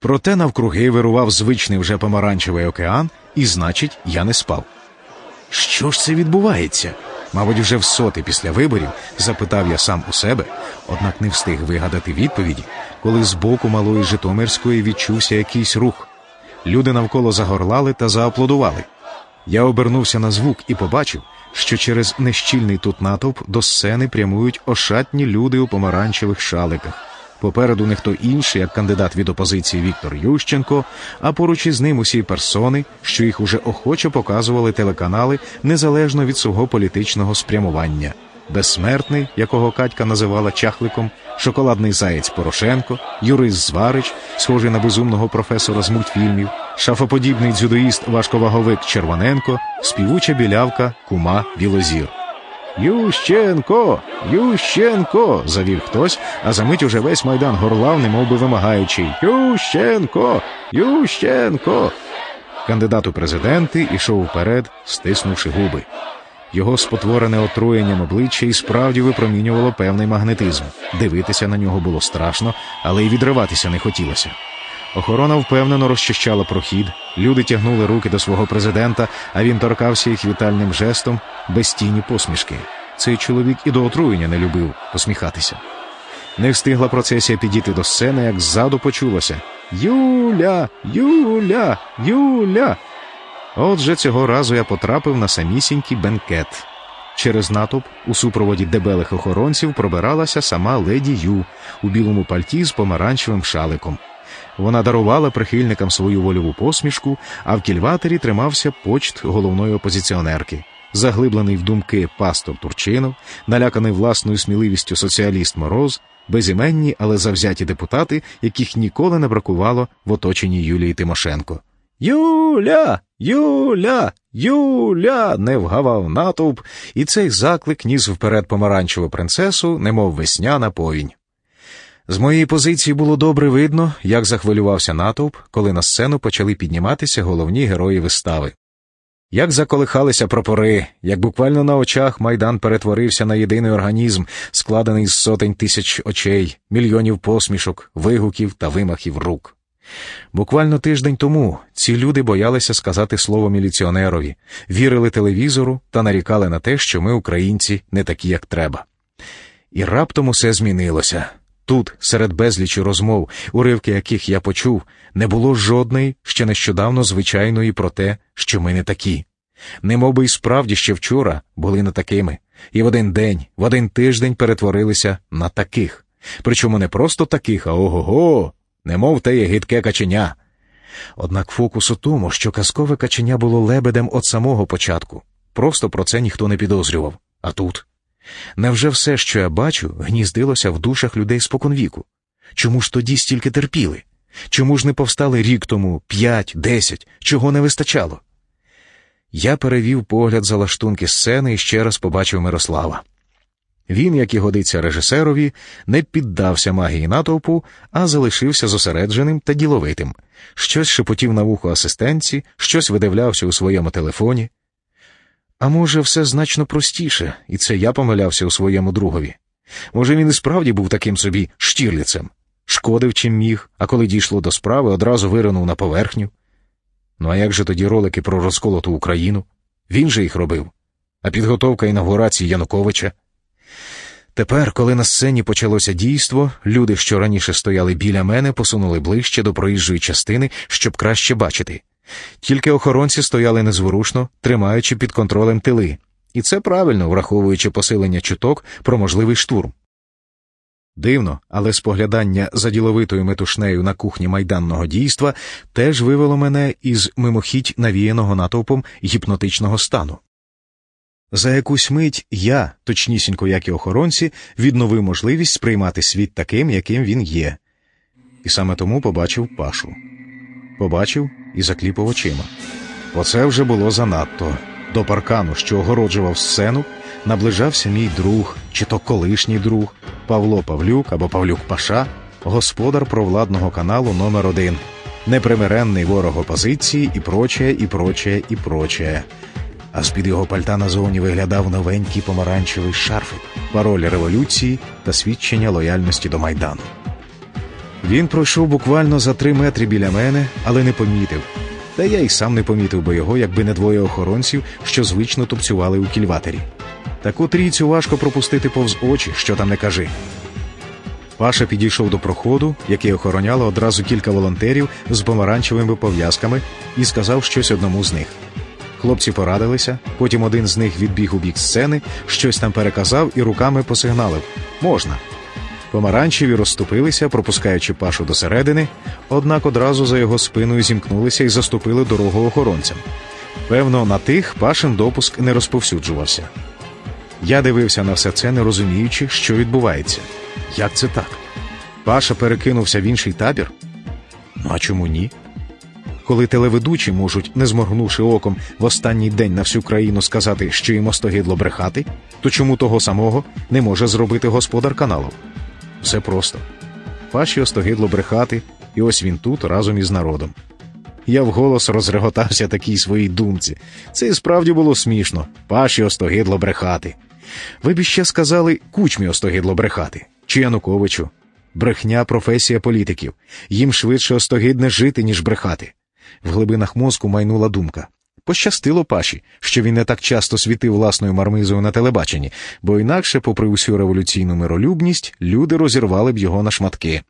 Проте навкруги вирував звичний вже помаранчевий океан, і, значить, я не спав. Що ж це відбувається? Мабуть, вже в соти після виборів запитав я сам у себе, однак не встиг вигадати відповіді, коли з боку малої Житомирської відчувся якийсь рух. Люди навколо загорлали та зааплодували. Я обернувся на звук і побачив, що через нещільний тут натовп до сцени прямують ошатні люди у помаранчевих шаликах. Попереду не хто інший, як кандидат від опозиції Віктор Ющенко, а поруч із ним усі персони, що їх уже охоче показували телеканали незалежно від свого політичного спрямування. Безсмертний, якого Катька називала чахликом, шоколадний заєць Порошенко, юрист Зварич, схожий на безумного професора з мультфільмів, шафоподібний дзюдоїст важковаговик Червоненко, співуча білявка, кума Білозір. Ющенко, Ющенко. завів хтось, а за мить уже весь майдан горлав, немов би вимагаючи Ющенко, Ющенко. Кандидат у президенти ішов вперед, стиснувши губи. Його спотворене отруєнням обличчя і справді випромінювало певний магнетизм. Дивитися на нього було страшно, але й відриватися не хотілося. Охорона впевнено розчищала прохід, люди тягнули руки до свого президента, а він торкався їх вітальним жестом без тіні посмішки. Цей чоловік і до отруєння не любив посміхатися. Не встигла процесія підійти до сцени, як ззаду почулося Юля, Юля, Юля. Отже, цього разу я потрапив на самісінький бенкет. Через натовп у супроводі дебелих охоронців пробиралася сама леді Ю у білому пальті з помаранчевим шаликом. Вона дарувала прихильникам свою вольову посмішку, а в кільватері тримався почт головної опозиціонерки. Заглиблений в думки пастор Турчинов, наляканий власною сміливістю соціаліст Мороз, безіменні, але завзяті депутати, яких ніколи не бракувало в оточенні Юлії Тимошенко. Юля, Юля, Юля. не вгавав натовп, і цей заклик ніс вперед помаранчеву принцесу, немов весняна повінь. З моєї позиції було добре видно, як захвилювався натовп, коли на сцену почали підніматися головні герої вистави. Як заколихалися прапори, як буквально на очах майдан перетворився на єдиний організм, складений з сотень тисяч очей, мільйонів посмішок, вигуків та вимахів рук. Буквально тиждень тому ці люди боялися сказати слово міліціонерові, вірили телевізору та нарікали на те, що ми, українці, не такі, як треба. І раптом усе змінилося. Тут, серед безлічі розмов, уривки яких я почув, не було жодної ще нещодавно звичайної про те, що ми не такі. Немовби й справді ще вчора були не такими, і в один день, в один тиждень перетворилися на таких. Причому не просто таких, а ого, го немов те є гидке каченя. Однак фокус у тому, що казкове каченя було лебедем від самого початку. Просто про це ніхто не підозрював. А тут. Невже все, що я бачу, гніздилося в душах людей споконвіку? Чому ж тоді стільки терпіли? Чому ж не повстали рік тому, п'ять, десять, чого не вистачало? Я перевів погляд за лаштунки сцени і ще раз побачив Мирослава. Він, як і годиться режисерові, не піддався магії натовпу, а залишився зосередженим та діловитим, щось шепотів на вухо асистенці, щось видивлявся у своєму телефоні. А може, все значно простіше, і це я помилявся у своєму другові. Може, він і справді був таким собі штірліцем, шкодив чим міг, а коли дійшло до справи, одразу виринув на поверхню. Ну а як же тоді ролики про розколоту Україну? Він же їх робив, а підготовка інаугурації Януковича. Тепер, коли на сцені почалося дійство, люди, що раніше стояли біля мене, посунули ближче до проїжджої частини, щоб краще бачити. Тільки охоронці стояли незворушно, тримаючи під контролем тили, і це правильно, враховуючи посилення чуток про можливий штурм. Дивно, але споглядання за діловитою метушнею на кухні майданного дійства теж вивело мене із мимохідь навіяного натовпом гіпнотичного стану. За якусь мить я, точнісінько, як і охоронці, відновив можливість сприймати світ таким, яким він є, і саме тому побачив пашу. Побачив і закліпав очима. Оце вже було занадто. До паркану, що огороджував сцену, наближався мій друг, чи то колишній друг, Павло Павлюк або Павлюк Паша, господар провладного каналу номер 1 непримиренний ворог опозиції і прочее, і прочее, і прочее а з під його пальта назовні виглядав новенький помаранчевий шарфик, пароль революції та свідчення лояльності до майдану. Він пройшов буквально за три метри біля мене, але не помітив. Та я й сам не помітив би його, якби не двоє охоронців, що звично тупцювали у кільватері. Таку трійцю важко пропустити повз очі, що там не кажи. Паша підійшов до проходу, який охороняло одразу кілька волонтерів з помаранчевими пов'язками, і сказав щось одному з них. Хлопці порадилися, потім один з них відбіг у бік сцени, щось там переказав і руками посигналив можна. Помаранчеві розступилися, пропускаючи пашу до середини, однак одразу за його спиною зімкнулися і заступили дорогу охоронцям. Певно, на тих пашин допуск не розповсюджувався. Я дивився на все це, не розуміючи, що відбувається. Як це так? Паша перекинувся в інший табір? Ну а чому ні? Коли телеведучі можуть, не зморгнувши оком, в останній день на всю країну сказати, що їм остогидло брехати, то чому того самого не може зробити господар каналу? Все просто. Паші остогидло брехати, і ось він тут разом із народом. Я вголос розреготався такій своїй думці. Це і справді було смішно. Паші остогидло брехати. Ви б іще сказали кучмі остогидло брехати чи Януковичу. Брехня професія політиків. Їм швидше остогидне жити, ніж брехати. В глибинах мозку майнула думка. Пощастило паші, що він не так часто світив власною мармизою на телебаченні, бо інакше, попри усю революційну миролюбність, люди розірвали б його на шматки.